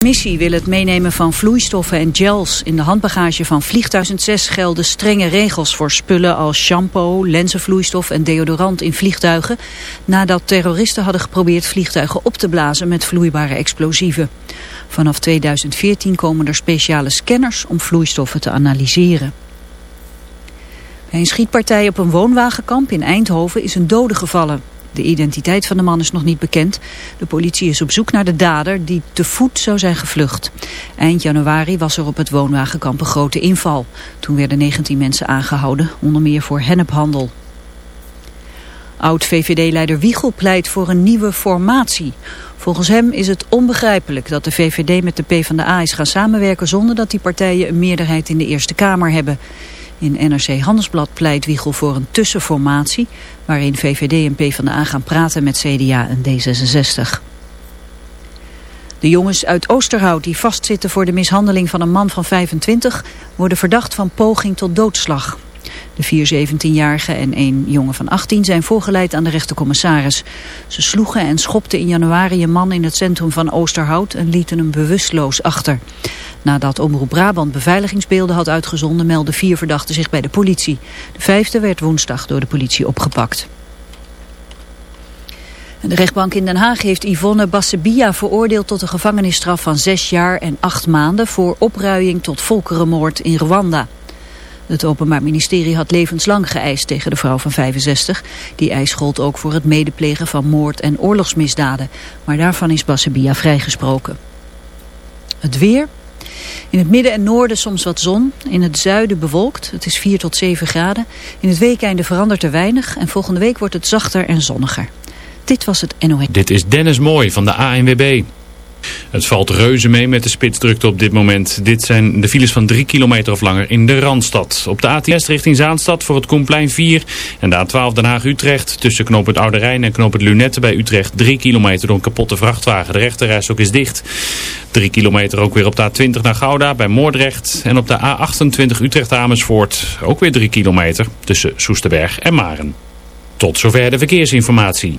De missie wil het meenemen van vloeistoffen en gels. In de handbagage van vliegtuig 2006 gelden strenge regels voor spullen als shampoo, lenzenvloeistof en deodorant in vliegtuigen. Nadat terroristen hadden geprobeerd vliegtuigen op te blazen met vloeibare explosieven. Vanaf 2014 komen er speciale scanners om vloeistoffen te analyseren. Bij een schietpartij op een woonwagenkamp in Eindhoven is een dode gevallen. De identiteit van de man is nog niet bekend. De politie is op zoek naar de dader die te voet zou zijn gevlucht. Eind januari was er op het woonwagenkamp een grote inval. Toen werden 19 mensen aangehouden, onder meer voor hennephandel. Oud-VVD-leider Wiegel pleit voor een nieuwe formatie. Volgens hem is het onbegrijpelijk dat de VVD met de PvdA is gaan samenwerken... zonder dat die partijen een meerderheid in de Eerste Kamer hebben. In NRC Handelsblad pleit Wiegel voor een tussenformatie... waarin VVD en PvdA gaan praten met CDA en D66. De jongens uit Oosterhout die vastzitten voor de mishandeling van een man van 25... worden verdacht van poging tot doodslag. De vier 17-jarigen en één jongen van 18 zijn voorgeleid aan de rechtercommissaris. Ze sloegen en schopten in januari een man in het centrum van Oosterhout en lieten hem bewusteloos achter. Nadat Omroep Brabant beveiligingsbeelden had uitgezonden meldden vier verdachten zich bij de politie. De vijfde werd woensdag door de politie opgepakt. De rechtbank in Den Haag heeft Yvonne Bassebia veroordeeld tot een gevangenisstraf van zes jaar en acht maanden voor opruiing tot volkerenmoord in Rwanda. Het Openbaar Ministerie had levenslang geëist tegen de vrouw van 65. Die eis gold ook voor het medeplegen van moord- en oorlogsmisdaden. Maar daarvan is Bassebia vrijgesproken. Het weer. In het midden en noorden soms wat zon. In het zuiden bewolkt. Het is 4 tot 7 graden. In het weekende verandert er weinig. En volgende week wordt het zachter en zonniger. Dit was het NOS. Dit is Dennis Mooi van de ANWB. Het valt reuze mee met de spitsdrukte op dit moment. Dit zijn de files van 3 kilometer of langer in de Randstad. Op de A10 richting Zaanstad voor het Koenplein 4. En de A12 Den Haag-Utrecht tussen knoop het Oude Rijn en knoop het Lunette bij Utrecht 3 kilometer door een kapotte vrachtwagen. De rechterreis ook is dicht. 3 kilometer ook weer op de A20 naar Gouda bij Moordrecht. En op de A28 Utrecht-Amersfoort ook weer 3 kilometer tussen Soesterberg en Maren. Tot zover de verkeersinformatie.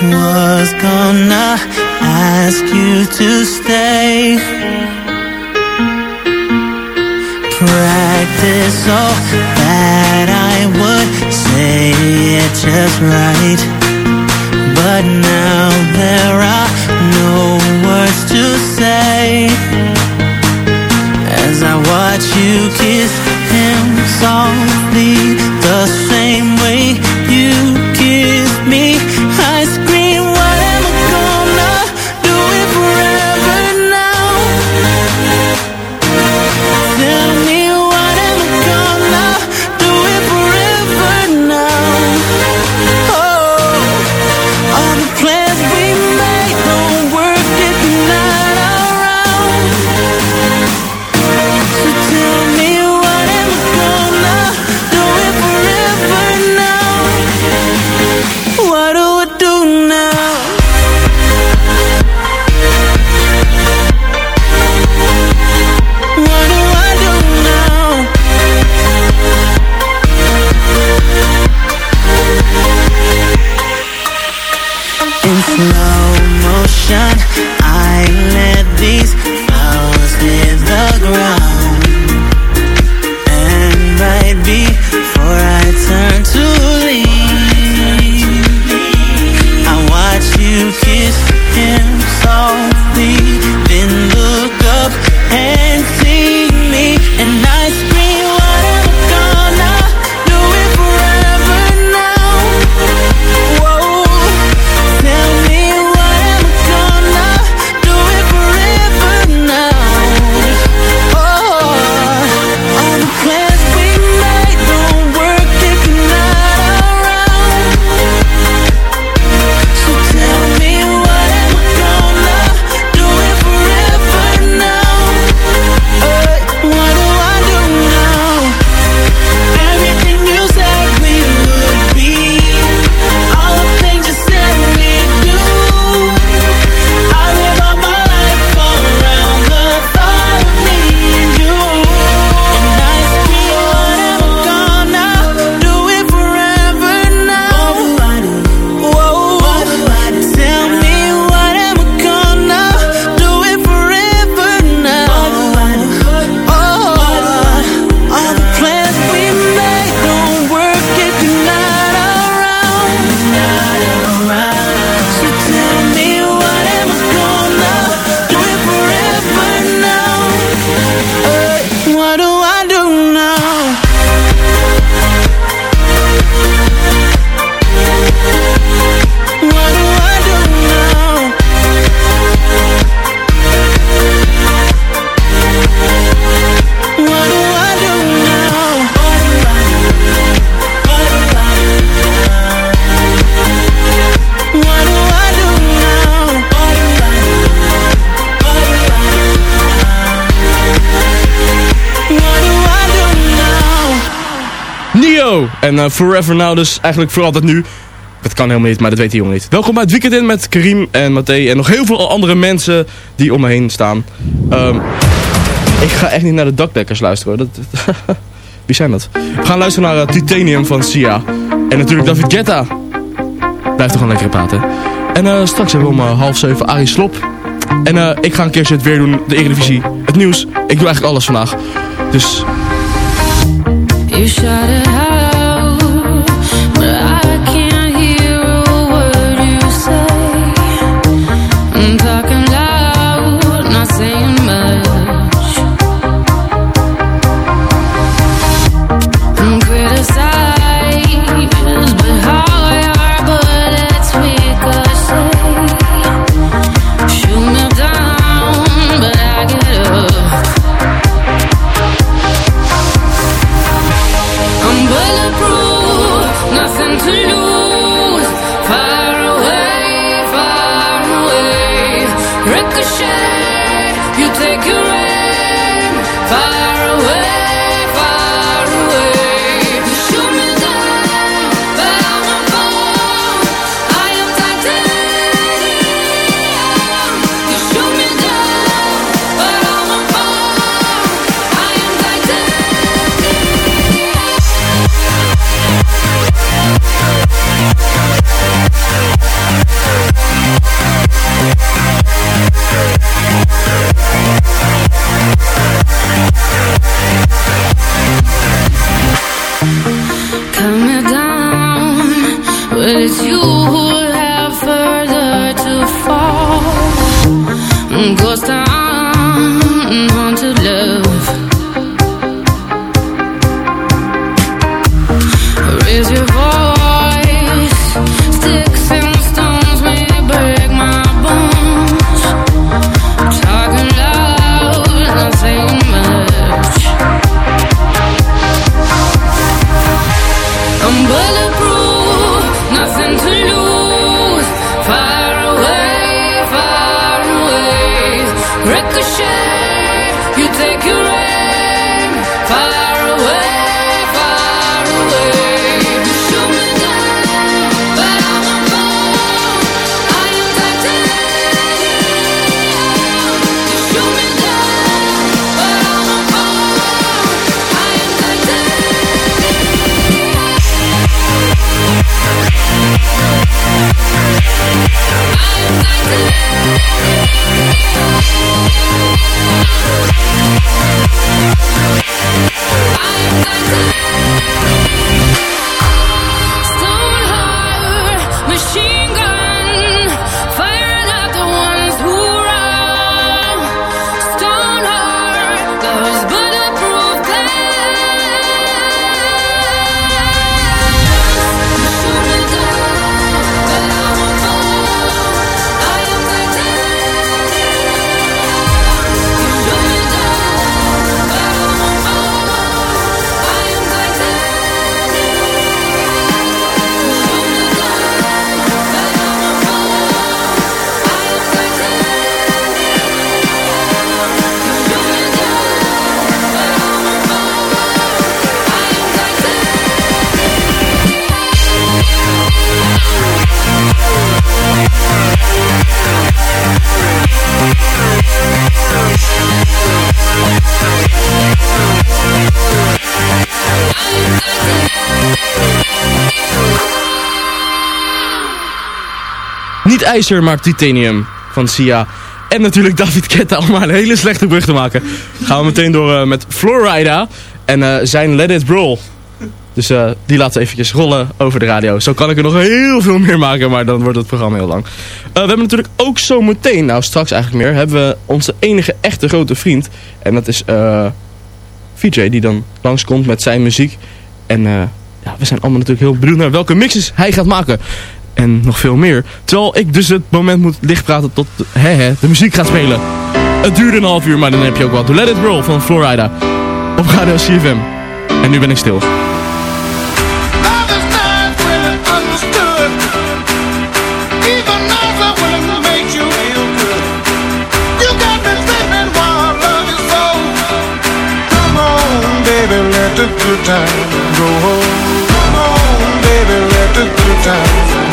Was gonna ask you to stay. Practice so that I would say it just right. But now there Forever Now dus eigenlijk voor altijd nu. Dat kan helemaal niet, maar dat weet die jongen niet. Welkom bij het weekend in met Karim en Matthé en nog heel veel andere mensen die om me heen staan. Ehm, ik ga echt niet naar de dakdekkers luisteren hoor. Dat, Wie zijn dat? We gaan luisteren naar eh, Titanium van Sia. En natuurlijk David Guetta. Blijf toch gewoon lekker praten. En eh, straks hebben we om eh, half zeven Arie Slop. En eh, ik ga een keertje het weer doen. De Eredivisie. Het nieuws. Ik doe eigenlijk alles vandaag. Dus ijzer, maar titanium van Sia. En natuurlijk David Ketta, om maar een hele slechte brug te maken. Gaan we meteen door eh, met Florida en eh, zijn Let It Roll. Dus eh, die laten we eventjes rollen over de radio. Zo kan ik er nog heel veel meer maken, maar dan wordt het programma heel lang. We hebben natuurlijk ook zo meteen, nou straks eigenlijk meer, hebben we onze enige echte grote vriend. En dat is VJ, die dan langskomt met zijn muziek. En ja, we zijn allemaal natuurlijk heel benieuwd naar welke mixes hij gaat maken. En nog veel meer. Terwijl ik dus het moment moet lichtpraten tot de, de muziek gaat spelen. Het duurde een half uur, maar dan heb je ook wat. Let It Roll van Florida. Op Radio CFM. En nu ben ik stil. Let good time go home. Come on, baby, let the good time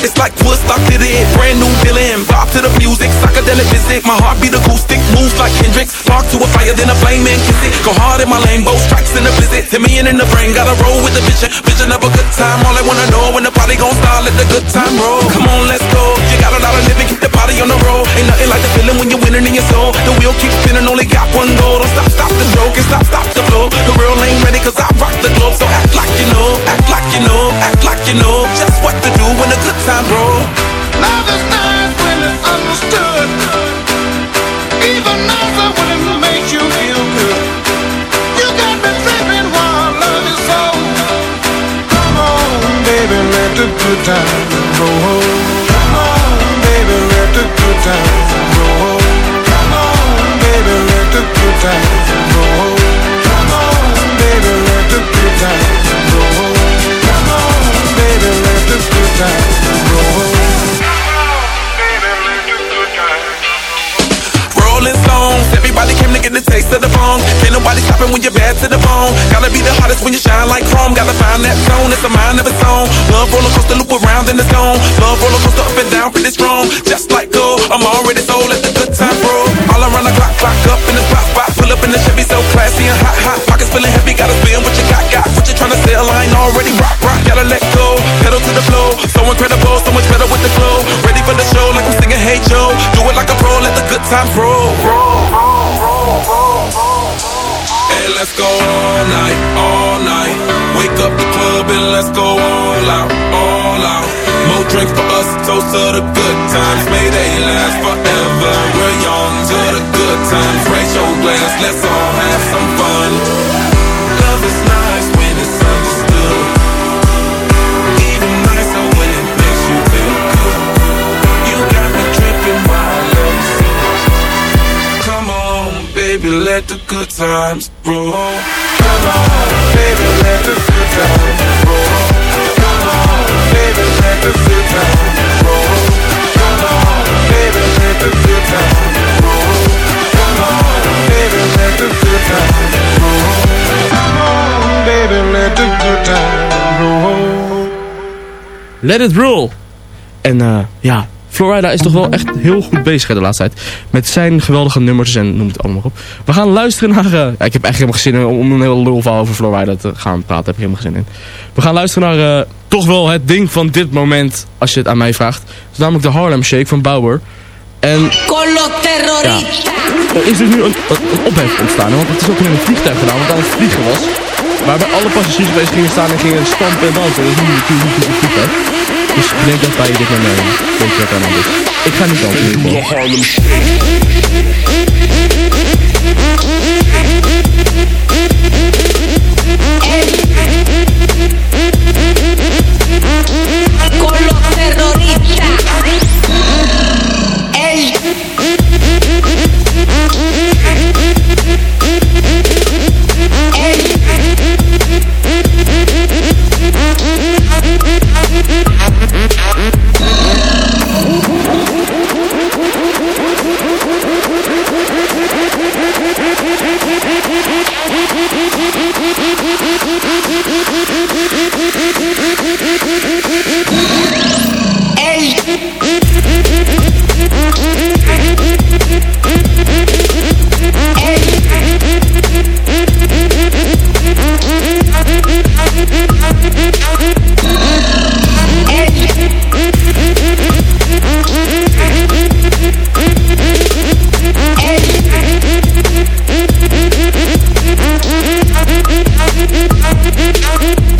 It's like Woodstock did it, brand new feeling. Bop to the music, psychedelic visit. My heart beat acoustic, moves like Hendrix. Spark to a fire, then a flame and kiss it. Go hard in my lane, both strikes in the blizzard. Hit me in the brain, gotta roll with the vision. Vision of a good time, all I wanna know when the party gon' start, let the good time roll. Come on, let's go. You got a lot of living, keep the party on the road. Ain't nothing like the feeling when you're winning in your soul. The wheel keeps spinning, only got one goal. Don't stop, stop the show, can stop, stop the flow. The real ain't ready, cause I rock the globe. So act like you know, act like you know, act like you know. Just what to do when the good time roll. Love is nice when it's understood. Even nicer when it makes you feel good. You got me tripping while love is so. Come on, baby, let the good time go when you're bad to the bone. Gotta be the hottest when you shine like chrome. Gotta find that zone, it's a mind of its own. Love roller coaster loop around in the zone. Love roller coaster up and down, pretty strong. Just like gold, I'm already sold. Let the good time roll. All around the clock, clock up in the spot, spot. Pull up in the Chevy, so classy and hot, hot. Pockets feeling heavy, gotta spend what you got, got. What you tryna sell, I ain't already rock, rock. Gotta let go, pedal to the flow. So incredible, so much better with the flow. Ready for the show, like I'm singing Hey Joe. Do it like a pro, let the good times roll. Hey, let's go all night, all night. Wake up the club and let's go all out, all out. More drinks for us, toast to the good times. May they last forever. We're young to the good times. Raise your glass, let's all have some fun. Baby, let the good times roll. Come on, baby, let the good times roll. Come on, baby, let the good times roll. Come on, baby, let the good times roll. Come on, baby, let the good times roll. Come on, baby, let the good times roll. Let it roll. En eh, ja, Florida is toch wel echt heel goed bezig hè, de laatste tijd. Met zijn geweldige nummers en noem het allemaal op. We gaan luisteren naar... eh, ja, ik heb echt helemaal geen zin in om een hele lulverhaal over Florida te gaan praten. Heb ik helemaal geen zin in. We gaan luisteren naar eh, toch wel het ding van dit moment, als je het aan mij vraagt. Dat is namelijk de Harlem Shake van Bauer. En terroristas. er is dus nu een, ophef ontstaan. Want het is ook in een vliegtuig gedaan, wat aan het vliegen was. Waarbij alle passagiers opeens gingen staan en gingen stampen en dansen. Dat is niet natuurlijk niet. Dus ik denk dat wij dit maar. Ik ga niet dansen Thank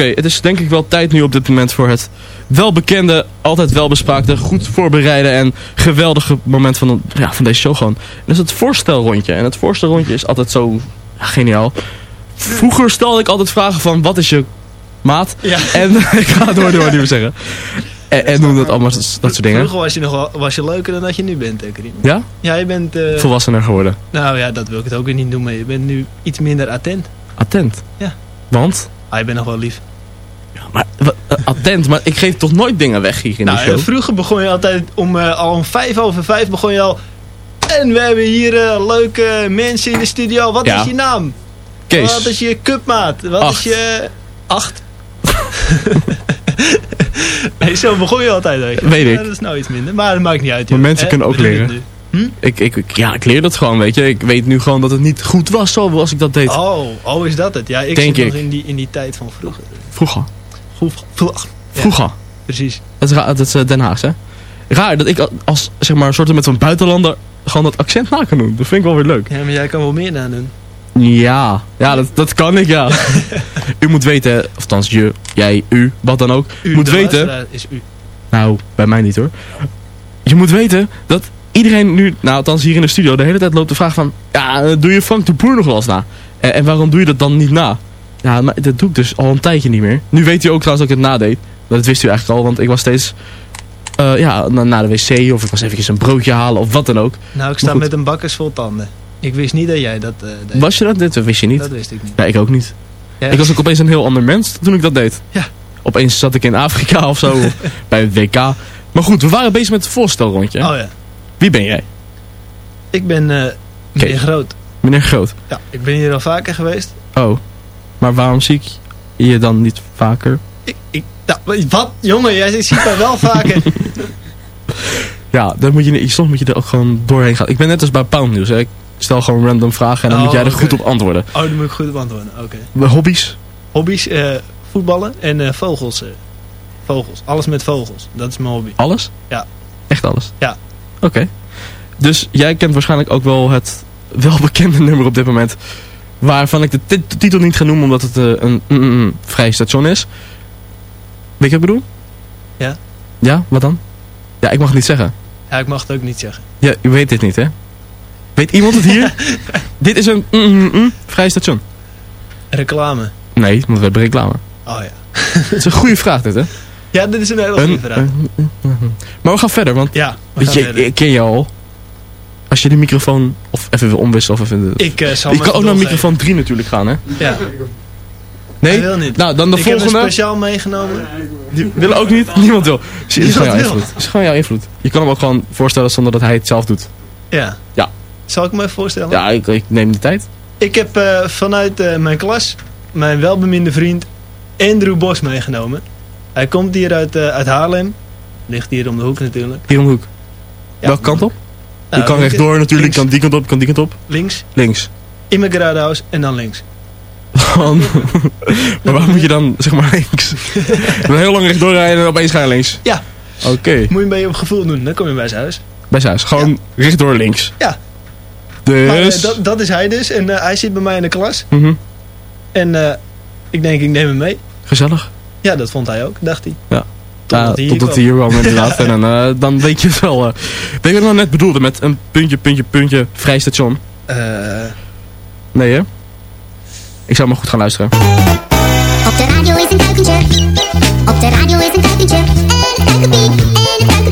Oké, het is denk ik wel tijd nu op dit moment voor het welbekende, altijd welbespraakte, goed voorbereide en geweldige moment van, de- ja, van deze show gewoon. En dat is het voorstelrondje. En het voorstelrondje is altijd zo ja, geniaal. Vroeger stelde ik altijd vragen van, wat is je maat? Ja. En ik ga het door, door niet meer zeggen. En, en noem dat allemaal, dat soort dingen. Vroeger was je nog was je leuker dan dat je nu bent, hè, Karim. Ja? Ja, je bent... eh, Volwassener geworden. nou ja, dat wil ik het ook weer niet noemen. Je bent nu iets minder attent. Attent. Ja. Want? Ah, je bent nog wel lief. Maar, wat, eh, attent, maar ik geef toch nooit dingen weg hier in nou, de show? eh, vroeger begon je altijd om, eh, al om vijf over vijf begon je al... En we hebben hier eh, leuke mensen in de studio. Wat Ja. is je naam? Kees. Wat is je cupmaat? Wat Acht. is je... Acht? nee, zo begon je altijd, weet ik. Ja, dat is nou iets minder, maar dat maakt niet uit. Maar joh. mensen Eh, kunnen ook leren. Nu. Ik, ik, ik- ja, ik leer dat gewoon, weet je. Ik weet nu gewoon dat het niet goed was zoals ik dat deed. Oh, oh, is dat het? Ja, ik Denk zit ik. nog in die, in die tijd van vroeger. Vroeger. Vroeger. Vroeger. Ja, Vroeger. precies. Dat is, ra- dat is eh, Den Haag, hè? Raar dat ik als, zeg maar, soort met zo'n buitenlander gewoon dat accent na kan doen. Dat vind ik wel weer leuk. Ja, maar jij kan wel meer na doen. Ja, ja dat, dat kan ik, ja. u moet weten, of althans je, jij, u, wat dan ook. U, moet weten, is u. nou, bij mij niet hoor. Je moet weten dat iedereen nu, nou althans hier in de studio, de hele tijd loopt de vraag van... Ja, eh, doe je Frank de Boer nog wel eens na? En, en waarom doe je dat dan niet na? Ja, maar dat doe ik dus al een tijdje niet meer. Nu weet u ook trouwens dat ik het nadeed. Dat wist u eigenlijk al, want ik was steeds... eh, ja, na, naar de wc of ik was eventjes een broodje halen of wat dan ook. Nou, ik sta met een bakkers vol tanden. Ik wist niet dat jij dat eh, deed. Was je dat? Dit wist je niet? Dat wist ik niet. Ja, ik ook niet. Ja. Ik was ook opeens een heel ander mens toen ik dat deed. Ja. Opeens zat ik in Afrika of zo, bij het WK. Maar goed, we waren bezig met het voorstelrondje. Oh ja. Wie ben jij? Ik ben eh meneer Kees. Groot. Meneer Groot. Ja, ik ben hier al vaker geweest. Oh, maar waarom zie ik je dan niet vaker? Ik, ik, nou, wat? Jongen, jij ziet mij wel vaker. Ja, dan moet je, soms moet je er ook gewoon doorheen gaan. Ik ben net als bij Pound News. Hè. Ik stel gewoon random vragen en dan Oh, moet jij er oké. goed op antwoorden. Oh, dan moet ik goed op antwoorden. Oké. Mijn Hobby's? Hobby's, eh, voetballen en eh, vogels. vogels. Alles met vogels. Dat is mijn hobby. Alles? Ja. Echt alles? Ja. Oké. Dus jij kent waarschijnlijk ook wel het welbekende nummer op dit moment. Waarvan ik de tit- titel niet ga noemen omdat het eh, een mm, mm, mm, vrij station is. Weet je wat ik bedoel? Ja. Ja, wat dan? Ja, ik mag het niet zeggen. Ja, ik mag het ook niet zeggen. Ja, u weet dit niet, hè? Weet iemand het hier? dit is een mm, mm, vrij station. Reclame. Nee, want we hebben reclame. Oh ja. Het is een goede vraag dit, hè? Ja, dit is een hele goede vraag. maar we gaan verder, want Ja, we weet gaan je, ik ken je al. Als je de microfoon of even wil omwisselen of even... Ik, eh, zal hem kan ook naar microfoon 3 natuurlijk gaan, hè? Ja. Nee? Hij wil niet. Nou, dan de ik heb volgende. een speciaal meegenomen. Die willen ook niet? Niemand wil. Het is gewoon jouw invloed. Het is gewoon jouw invloed. Je kan hem ook gewoon voorstellen zonder dat hij het zelf doet. Ja. Ja. Zal ik me even voorstellen? Ja, ik, ik neem de tijd. Ik heb eh, vanuit eh, mijn klas mijn welbeminde vriend Andrew Bos meegenomen. Hij komt hier uit, eh, uit Haarlem. Ligt hier om de hoek natuurlijk. Hier om de hoek. Ja. Welke kant op? Nou, je kan links- rechtdoor natuurlijk, links. kan die kant op, kan die kant op. Links, Links. in mijn garadehuis en dan links. Dan- maar waar moet je dan, zeg maar, links? Heel lang rechtdoor rijden en opeens ga je links. Ja. Oké. Moet je een beetje op gevoel doen, dan kom je bij zijn huis. Bij zijn huis. Gewoon rechtdoor links. Ja. Dus... Maar eh, dat, dat is hij dus. En eh, hij zit bij mij in de klas. Mhm. En eh, ik denk, ik neem hem mee. Gezellig. Ja, dat vond hij ook, dacht hij. Ja. Totdat, hij, hier, wel, hier kwam inderdaad. En dan, dan weet je wel. wel. weet je wat ik nou net bedoelde met een puntje, puntje, puntje, vrij station? Eh... Nee hè? Ik zou maar goed gaan luisteren. Op de radio is een kuikentje. Op de radio is een kuikentje. En een kuikenpiep. En een kuikenpiep.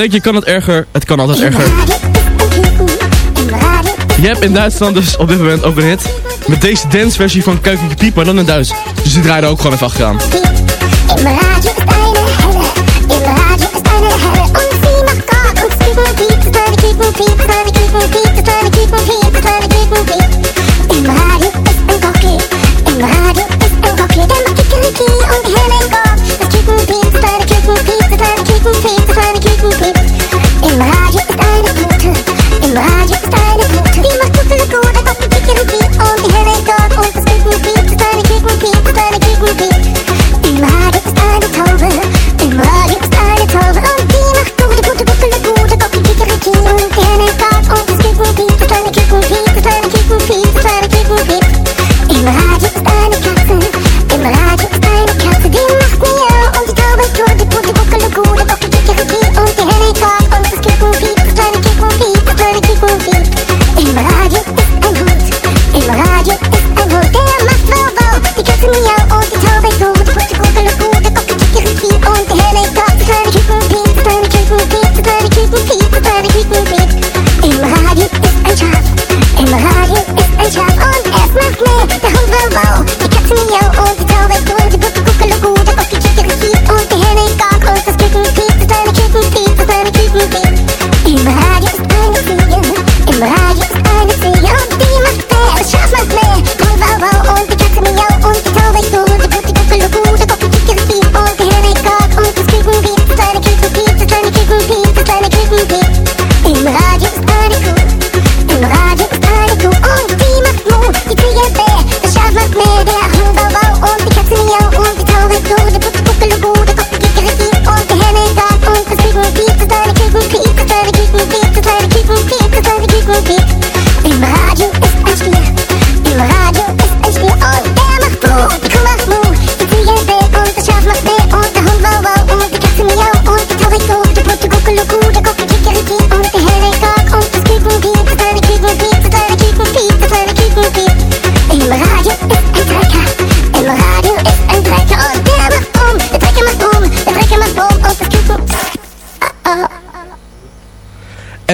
denk je, kan het erger? Het kan altijd erger. Je hebt in Duitsland dus op dit moment ook een hit. Met deze dance versie van Kuikentje Piep, maar dan in Duits. Dus die draaide ook gewoon even achteraan.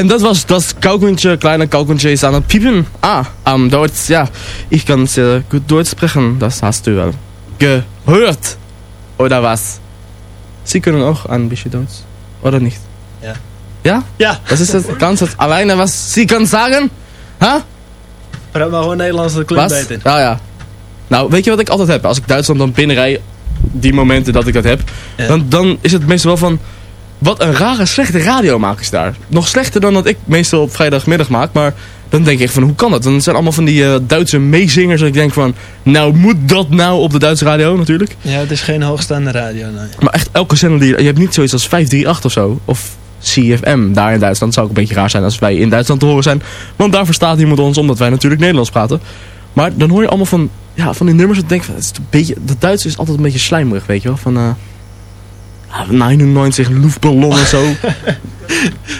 Was das Kaukuntje, kleine Kaukuntje is aan het piepen. Ah, am Deutsch, ja. Ich kann sehr gut Deutsch sprechen, das hast du wel gehört. Oder was? Sie können auch ein bisschen Deutsch, oder nicht? Ja. Ja? Ja. Das ist das Ganze alleine, was Sie können sagen? Ha? Praat maar gewoon Nederlands, dat klinkt Was? beter. Ja, ja. Nou, weet je wat ik altijd heb? Als ik Duitsland dan binnenrij, die momenten dat ik dat heb, Ja. dan, dan is het meestal wel van... Wat een rare, slechte radiomakers daar. Nog slechter dan dat ik meestal op vrijdagmiddag maak, maar dan denk ik van, hoe kan dat? Dan zijn allemaal van die eh, Duitse meezingers en ik denk van, nou moet dat nou op de Duitse radio natuurlijk? Ja, het is geen hoogstaande radio, nee. Maar echt elke zender die... Je hebt niet zoiets als 538 of zo. Of CFM daar in Duitsland. zou ook een beetje raar zijn als wij in Duitsland te horen zijn. Want daar verstaat niemand ons, omdat wij natuurlijk Nederlands praten. Maar dan hoor je allemaal van, ja, van die nummers. Dat denk ik van, het is een beetje, dat Duits is altijd een beetje slijmerig, weet je wel. Van, eh 99 Luftballon en zo.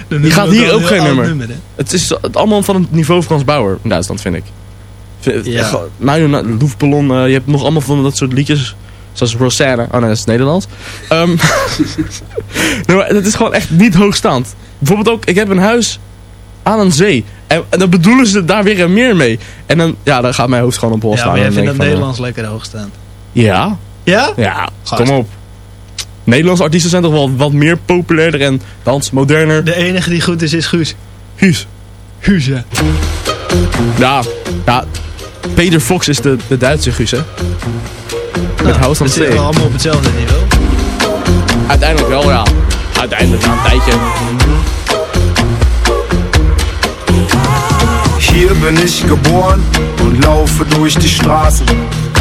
Die gaat hier ook geen nummer. Het is het allemaal van het niveau Frans Bauer in Duitsland, vind ik. Vind- Ja. echt, Nou, Luftballon, eh, je hebt nog allemaal van dat soort liedjes. Zoals Rosanne. Oh nee, dat is Nederlands. Ehm nee, maar dat is gewoon echt niet hoogstaand. Bijvoorbeeld ook, ik heb een huis aan een zee. En, en dan bedoelen ze daar weer een meer mee. En dan, ja, dan gaat mijn hoofd gewoon op hol Ja, staan. maar jij vindt ik van, Nederlands lekker hoogstaand. eh, Ja? Ja? Ja, Gast. kom op. Nederlandse artiesten zijn toch wel wat meer populairder en dans moderner. De enige die goed is, is Guus. Guus. Guus, ja. Ja, ja. Peter Fox is de, de Duitse Guus, hè? Met House on We zitten allemaal op hetzelfde niveau. Uiteindelijk wel, ja. Uiteindelijk na een tijdje. Hier bin ich geboren und laufe durch die Straßen.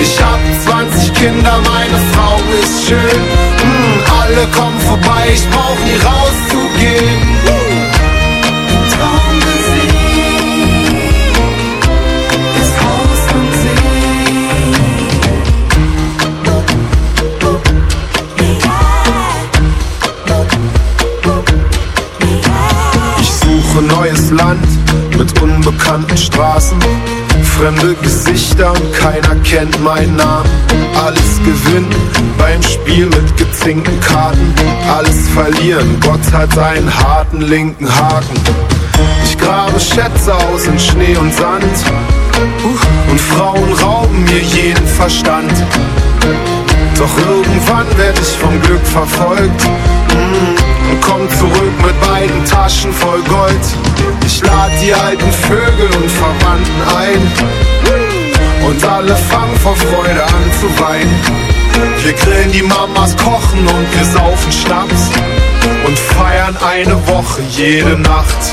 Ich hab 20 Kinder, meine Frau ist schön. Mm, alle kommen vorbei, ich brauch nie rauszugehen. Traummusik, das Haus am Ich suche neues Land mit unbekannten Straßen. Fremde Gesichter und keiner kennt meinen Namen. Alles gewinnen beim Spiel mit gezinkten Karten. Alles verlieren, Gott hat einen harten linken Haken. Ich grabe Schätze aus in Schnee und Sand. Und Frauen rauben mir jeden Verstand. Doch irgendwann werd ich vom Glück verfolgt mm, und komm zurück mit beiden Taschen voll Gold. Ich lad die alten Vögel und Verwandten ein und alle fangen vor Freude an zu weinen. Wir grillen die Mamas, kochen und wir saufen Schnaps und feiern eine Woche jede Nacht.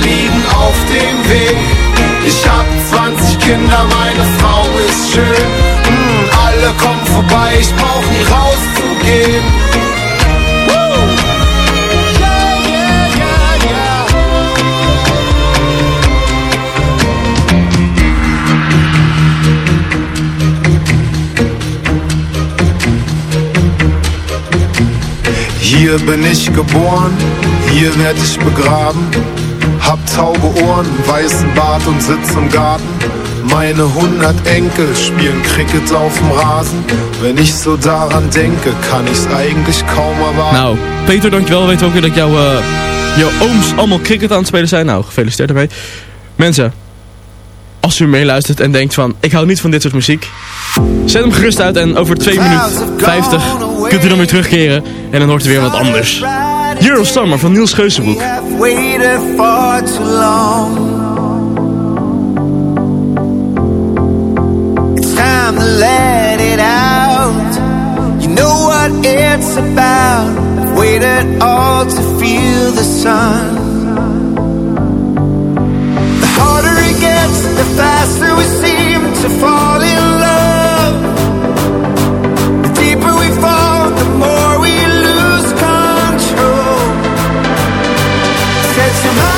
liegen auf dem Weg. Ich hab 20 Kinder, meine Frau ist schön. Mm, alle kommen vorbei, ich brauch nie rauszugehen. Woo! Yeah, yeah, yeah. Hier bin ich geboren, hier werd ich begraben. Hab taube Ohren, weißen Bart und sitz im Garten. Meine hundert Enkel spielen Cricket auf dem Rasen. Wenn ich so daran denke, kann ich's eigentlich kaum erwarten. Nou, Peter, dankjewel. Weet ook weer dat jouw, eh, jouw ooms allemaal cricket aan het spelen zijn. Nou, gefeliciteerd ermee. Mensen, als u meeluistert en denkt van, ik hou niet van dit soort muziek. Zet hem gerust uit en over 2 minuten 50 kunt u dan weer terugkeren. En dan hoort u weer wat anders. Eurosummer van Niels Geuzenboek. time to let it out. You know what it's about. I've waited all to feel the sun. The harder it gets, the faster we seem to fall Come on.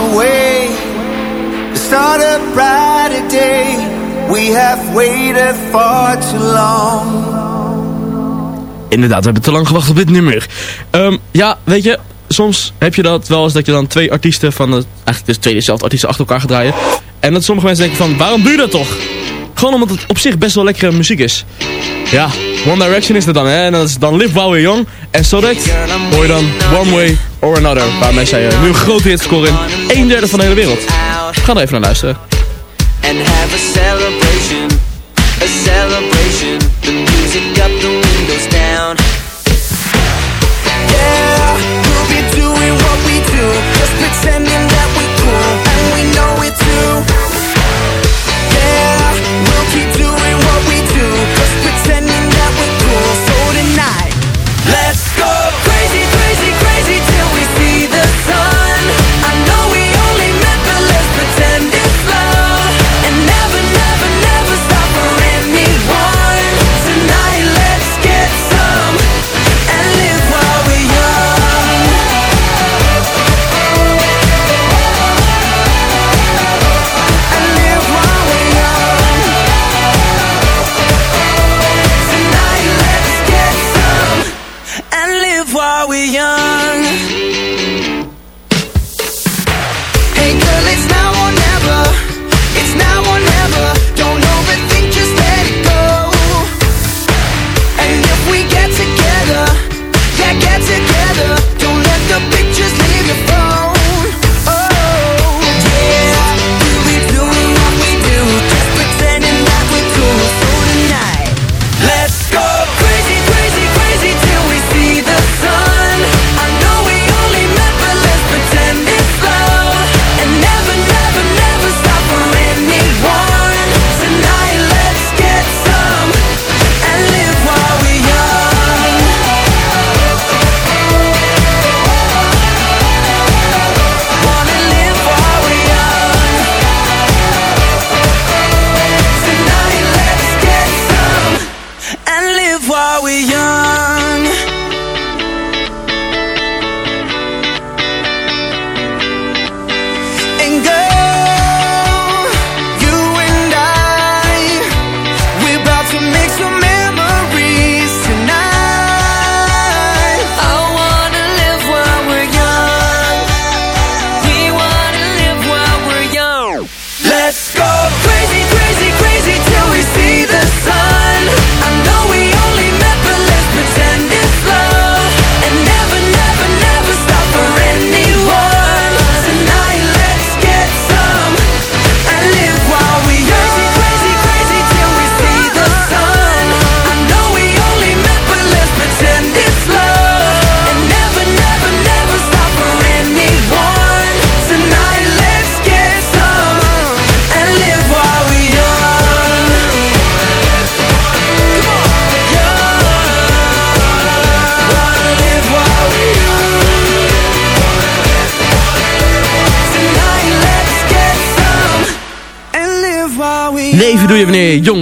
Away. Start a brighter day. We have waited for too long. Inderdaad, we hebben te lang gewacht op dit nummer. Ehm, ja, weet je, soms heb je dat wel eens dat je dan twee artiesten van het, eigenlijk dus twee dezelfde artiesten achter elkaar gaat draaien. En dat sommige mensen denken van, waarom doe je dat toch? Gewoon omdat het op zich best wel lekkere muziek is. Ja, One Direction is het dan, hè. En dat is dan Live While We're Young. En zo direct hoor je dan One Way or Another. Waarmee zij nu een grote hit scoren in een derde van de hele wereld. Ga er even naar luisteren. and have a celebration, a celebration. The music up, the windows down. Yeah, we'll be doing what we do, just pretending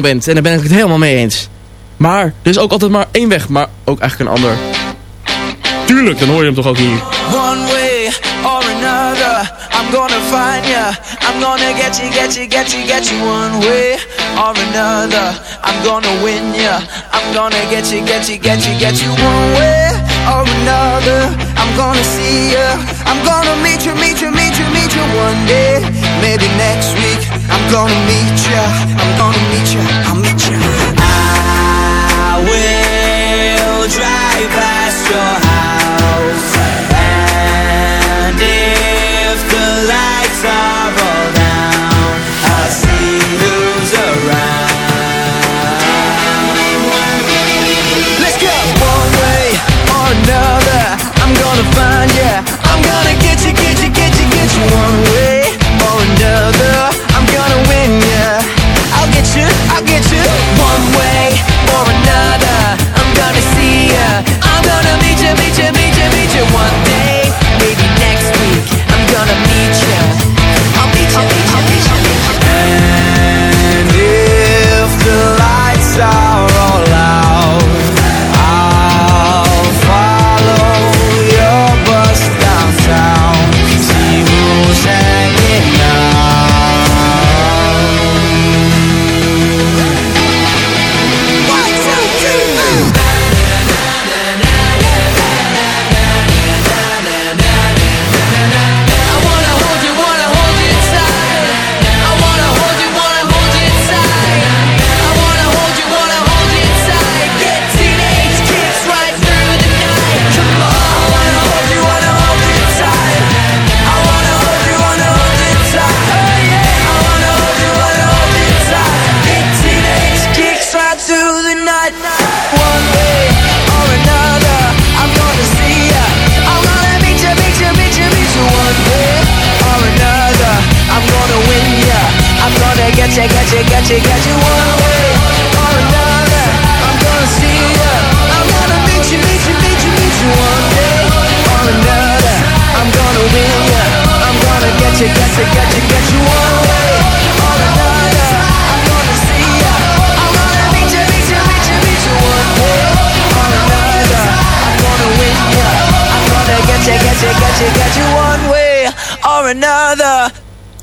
bent. En daar ben ik het helemaal mee eens. Maar er is ook altijd maar één weg, maar ook eigenlijk een ander. Tuurlijk, dan hoor je hem toch ook hier. One way or another, I'm gonna find ya. I'm gonna get you, get you, get you, get you. One way or another, I'm gonna win ya. I'm gonna get you, get you, get you, get you. One way or another, I'm gonna see ya. I'm gonna meet you, meet you, meet you, meet you one day. Maybe next week, I'm gonna meet ya. I'm gonna meet ya, I'll meet ya. I will drive past your house. And if the lights are all down, I'll see who's around. Let's go! One way or another, I'm gonna find ya. I'm gonna get you, get you, get you, get you. One way another, I'm gonna win ya. I'll get you, I'll get you. One way or another, I'm gonna see ya. I'm gonna meet you, meet you, meet you, meet you one day. Maybe next week, I'm gonna meet ya. I'll meet meet you, meet you, meet you.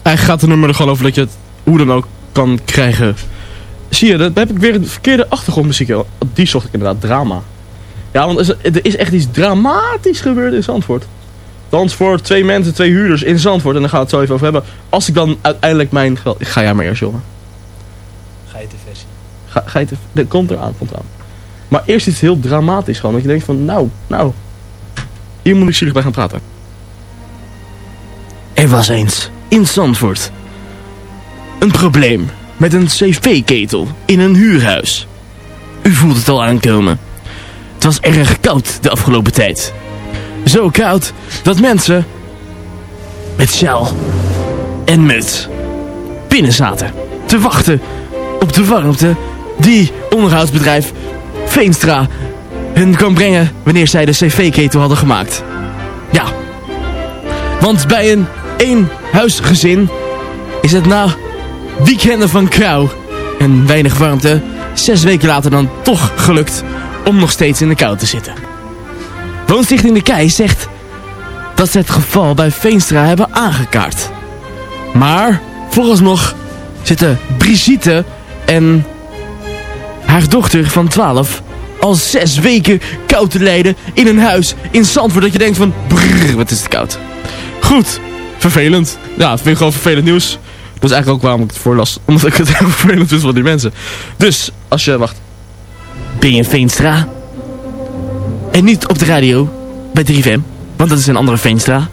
Hij gaat er nummer er gewoon over dat je het hoe dan ook kan krijgen. Zie je, dan heb ik weer een verkeerde achtergrondmuziek. Die zocht ik inderdaad, drama. Ja, want er is- er is echt iets dramatisch gebeurd in Zandvoort. Dans voor twee mensen, twee huurders in Zandvoort. En daar gaan we het zo even over hebben. Als ik dan uiteindelijk mijn geld... Ga jij maar eerst, jongen. Geitenversie. Ga, ga je te... Dat komt eraan, komt eraan. Maar eerst iets heel dramatisch gewoon. Dat je denkt van, nou, nou. Hier moet ik zielig bij gaan praten. Er was eens, in Zandvoort, een probleem met een cv-ketel in een huurhuis. U voelt het al aankomen. Het was erg koud de afgelopen tijd. Zo koud dat mensen met sjaal en muts binnen zaten te wachten op de warmte die onderhoudsbedrijf Veenstra hun kan brengen wanneer zij de cv-ketel hadden gemaakt. Ja, want bij een eenhuisgezin is het na weekenden van kou en weinig warmte zes weken later dan toch gelukt om nog steeds in de kou te zitten. Woonstichting De Kei zegt dat ze het geval bij Veenstra hebben aangekaart. Maar vooralsnog zitten Brigitte en haar dochter van 12 al zes weken koud te lijden in een huis in Zandvoort. Dat je denkt van, brrr, wat is het koud. Goed, vervelend. Ja, dat vind ik gewoon vervelend nieuws. Dat is eigenlijk ook waarom ik het voorlas. Omdat ik het heel vervelend vind van die mensen. Dus, als je, wacht. Ben je in Veenstra? En niet op de radio, bij 3FM. Want dat is een andere Veenstra.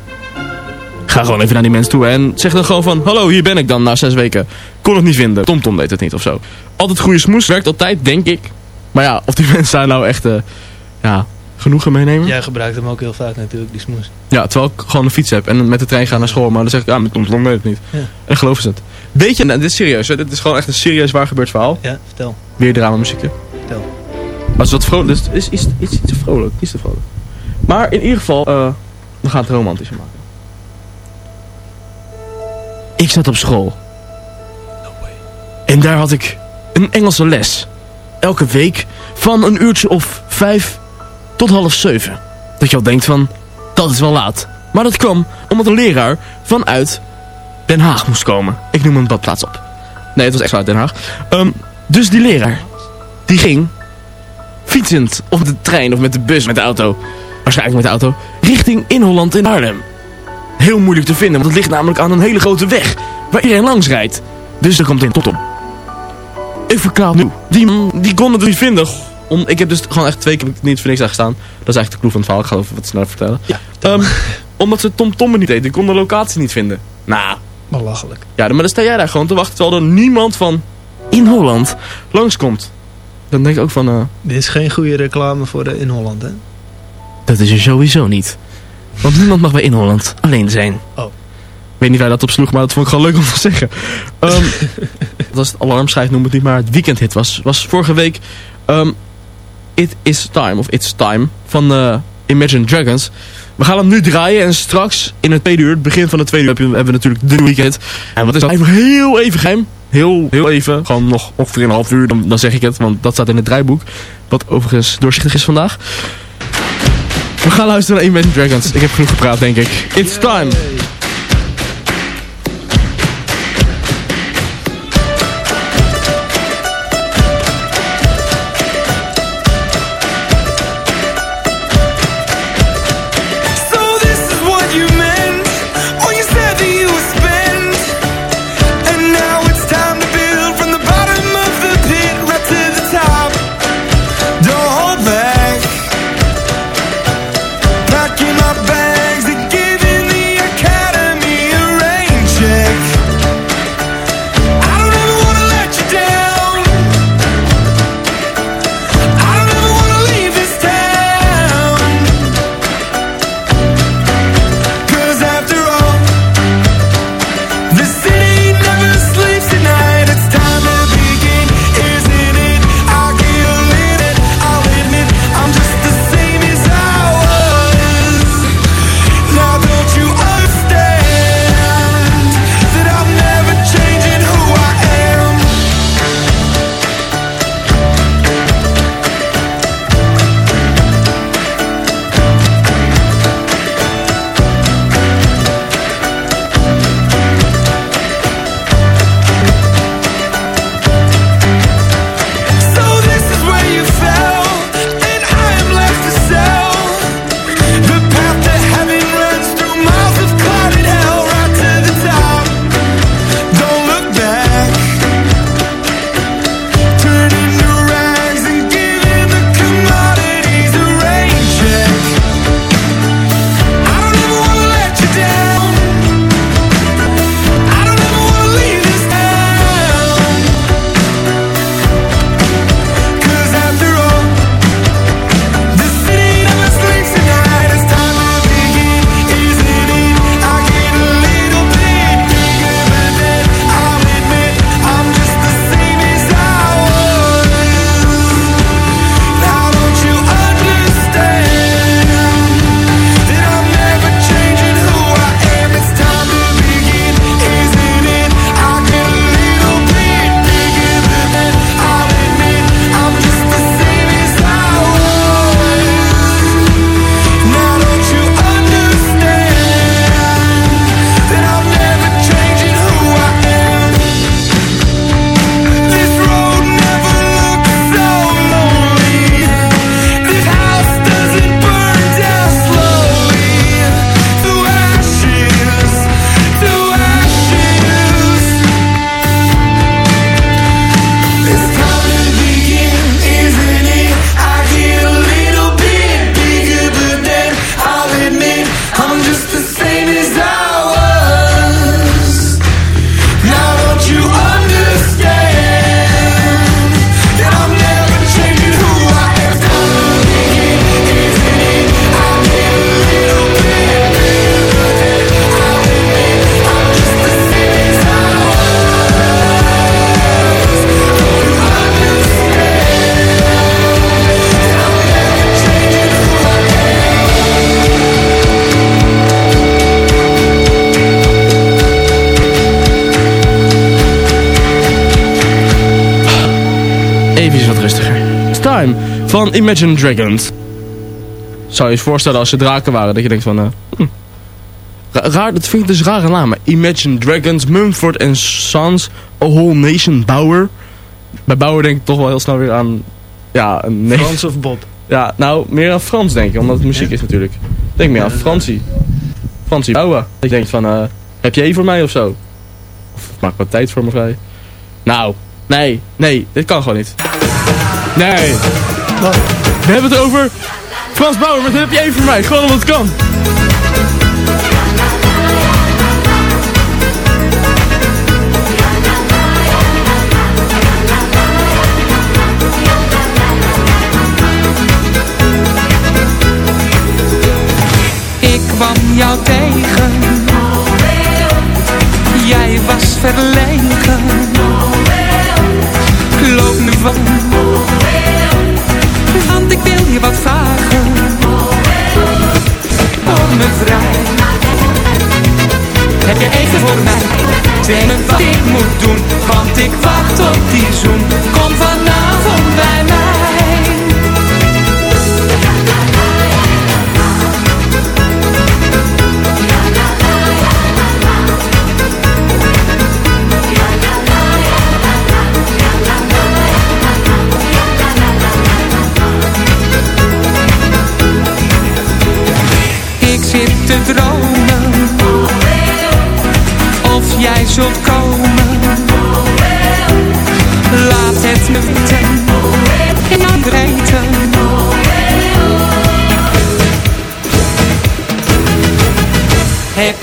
Ga gewoon even naar die mensen toe en zeg dan gewoon van... Hallo, hier ben ik dan na zes weken. Kon het niet vinden. TomTom Tom deed het niet of zo. Altijd goede smoes. Werkt altijd, denk ik. Maar ja, of die mensen daar nou echt... eh, ja, genoegen meenemen. Jij gebruikt hem ook heel vaak natuurlijk, die smoes. Ja, terwijl ik gewoon een fiets heb en met de trein ga naar school. Maar dan zeg ik, ja, met Tom weet het niet. Ja. En geloven ze het. Weet je, nou, dit is serieus. Hè? Dit is gewoon echt een serieus waar gebeurd verhaal. Ja, vertel. Weer drama muziekje. Vertel. Als wat vrolijk dus is, is, is iets te vrolijk. Iets te vrolijk. Maar in ieder geval, eh, we gaan het romantischer maken. Ik zat op school. En daar had ik een Engelse les. Elke week van een uurtje of vijf tot half zeven. Dat je al denkt van, dat is wel laat. Maar dat kwam omdat een leraar vanuit Den Haag moest komen. Ik noem een badplaats op. Nee, het was echt vanuit Den Haag. Ehm, dus die leraar, die ging fietsend met de trein of met de bus, met de auto, waarschijnlijk met de auto, richting in Holland in Arnhem. Heel moeilijk te vinden, want het ligt namelijk aan een hele grote weg waar iedereen langs rijdt. Dus er komt in tot om. Ik verklaar nu, die die kon het niet vinden. Om, ik heb dus gewoon echt twee keer niet voor niks daar gestaan. Dat is eigenlijk de clue van het verhaal, ik ga even wat sneller vertellen. Ehm, omdat ze Tom Tom niet deed, die kon de locatie niet vinden. Nou, Belachelijk. ja, maar dan sta jij daar gewoon te wachten terwijl er niemand van in Holland langskomt. Dan denk ik ook van, eh, Dit is geen goede reclame voor de in Holland, hè? dat is er sowieso niet. Want niemand mag bij in Holland alleen zijn. Oh. Ik weet niet waar dat op sloeg, maar dat vond ik gewoon leuk om te zeggen. Ehm dat was het alarmschijf, noem het niet, maar het weekendhit was, was vorige week ehm, It Is Time, of It's Time, van eh, Imagine Dragons. We gaan hem nu draaien en straks in het tweede uur, het begin van het tweede uur, hebben we- natuurlijk de weekend. En wat is dat? Even heel even geheim. Heel, heel even. Gewoon nog ongeveer een half uur, dan, dan zeg ik het, want dat staat in het draaiboek. Wat overigens doorzichtig is vandaag. We gaan luisteren naar Imagine Dragons. Ik heb genoeg gepraat, denk ik. It's time. Van Imagine Dragons. Zou je je voorstellen als ze draken waren, dat je denkt van... eh, hm. Ra- Raar, dat vind ik dus rare namen. Imagine Dragons, Mumford Sons, A Whole Nation, Bauer. Bij Bauer denk ik toch wel heel snel weer aan... Ja, een nee. Frans of Bob? Ja, nou, meer aan Frans denk ik, omdat het muziek is natuurlijk. Denk meer aan Fransie. Fransie Bauer. Ik denk van, eh, heb je één voor mij of zo? Of maak wat tijd voor me vrij. Nou, nee, nee, dit kan gewoon niet. Nee. We hebben het over Frans Bauer, wat heb je één voor mij? Gewoon omdat het kan. Ik kwam jou tegen. Jij was verlegen. Me vrij. Heb je even voor mij? Zeg me wat ik moet doen. Want ik wacht op die zoen. Kom vanavond bij mij.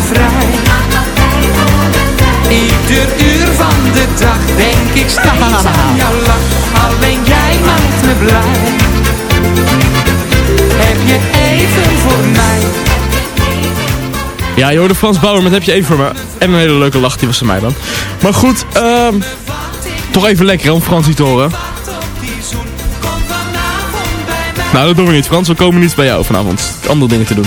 me vrij Ieder uur van de dag denk ik steeds aan jouw lach Alleen jij maakt me blij Heb je even voor mij Ja, je hoorde Frans Bauer met heb je even voor me. En een hele leuke lach, die was van mij dan. Maar goed, ehm toch even lekker om Fransie te horen. Nou, dat doen we niet, Frans. We komen niet bij jou vanavond. Andere dingen te doen.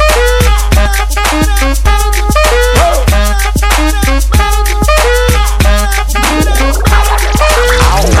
Oh.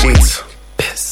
sheets. Piss.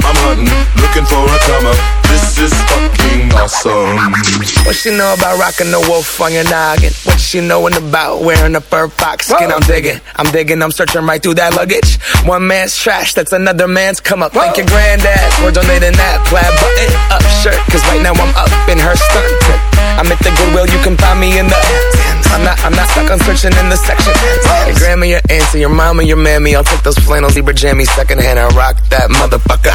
I'm, I'm hunting, looking for a come up. This is fucking awesome. What she know about rocking the wolf on your noggin? What she knowin' about wearing a fur fox skin? I'm digging, I'm digging, I'm searching right through that luggage. One man's trash, that's another man's come up. Thank your granddad for donating that plaid button up shirt. Cause right now I'm up in her skirt. I'm at the Goodwill, you can find me in the. I'm not, I'm not stuck on searching in the section. Your grandma, your auntie, your mama, your mammy. I'll take those flannel zebra jammies secondhand and rock that motherfucker.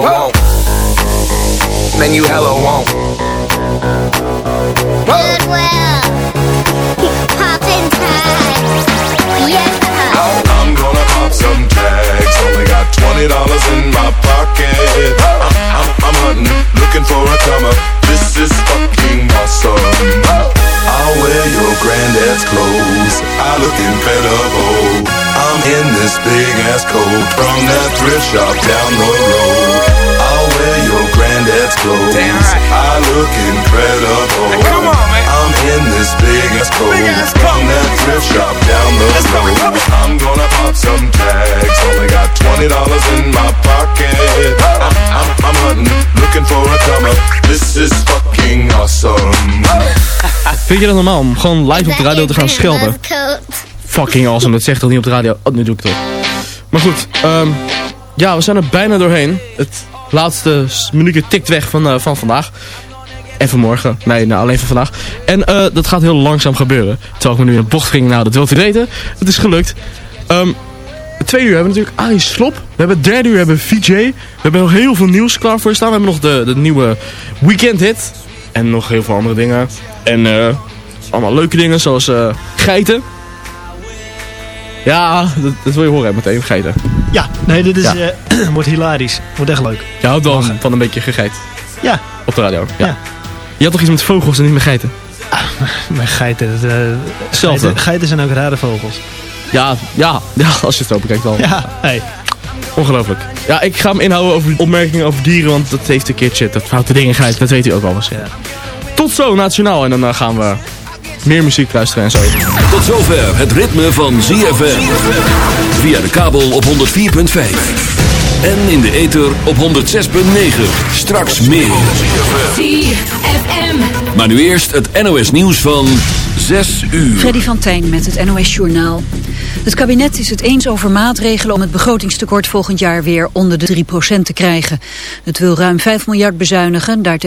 won't. Man, you hella won't. Goodwill. Poppin' tags. Yeah. I'm gonna pop some tags. Only got twenty dollars in my pocket. I'm, I'm, I'm hunting, looking for a come up. This is fucking awesome. I'll wear your granddad's clothes. I look incredible. I'm in this big ass coat from that thrift shop down the road. Clothes. I look incredible. Come on, man. I'm in this big ass coat from that thrift shop down the road. I'm gonna pop some tags. Only got twenty dollars in my pocket. I'm, I'm, I'm hunting, looking for a come up. This is fucking awesome. Vind je dat normaal om gewoon live op de radio te gaan schelden? Fucking awesome, dat zegt toch niet op de radio? Oh, nu doe ik het toch. Maar goed, ehm, ja, we zijn er bijna doorheen. Het laatste minuutje tikt weg van, eh, van vandaag. En vanmorgen. Nee, nou, alleen van vandaag. En eh, dat gaat heel langzaam gebeuren. Terwijl ik me nu in een bocht ging. Nou, dat wilt u weten. Het is gelukt. Ehm twee uur hebben we natuurlijk Arie Slop. We hebben het derde uur hebben VJ. We hebben nog heel veel nieuws klaar voor staan. We hebben nog de, de nieuwe weekend hit. En nog heel veel andere dingen. En eh, allemaal leuke dingen zoals geiten. Ja, dat, dat wil je horen meteen, geiten. Ja, nee, dit is, Ja. eh, wordt hilarisch. Wordt echt leuk. Je houdt wel van een beetje gegeit. Ja. Op de radio. Ja. Ja. Je had toch iets met vogels en niet met geiten? Maar geiten, dat, eh, Hetzelfde. geiten, geiten zijn ook rare vogels. Ja, ja, ja, als je het zo bekijkt wel. Ja, hey. Ongelooflijk. Ja, ik ga me inhouden over opmerkingen over dieren, want dat heeft een keertje, dat foute dingen geit, dat weet u ook al waarschijnlijk. Tot zo, nationaal, en dan eh, gaan we meer muziek luisteren en zo. Tot zover het ritme van ZFM. Via de kabel op 104.5. En in de ether op 106.9. Straks meer. ZFM. Maar nu eerst het NOS nieuws van 6 uur. Freddy van Tijn met het NOS Journaal. Het kabinet is het eens over maatregelen om het begrotingstekort volgend jaar weer onder de 3% te krijgen. Het wil ruim 5 miljard bezuinigen. Daartegen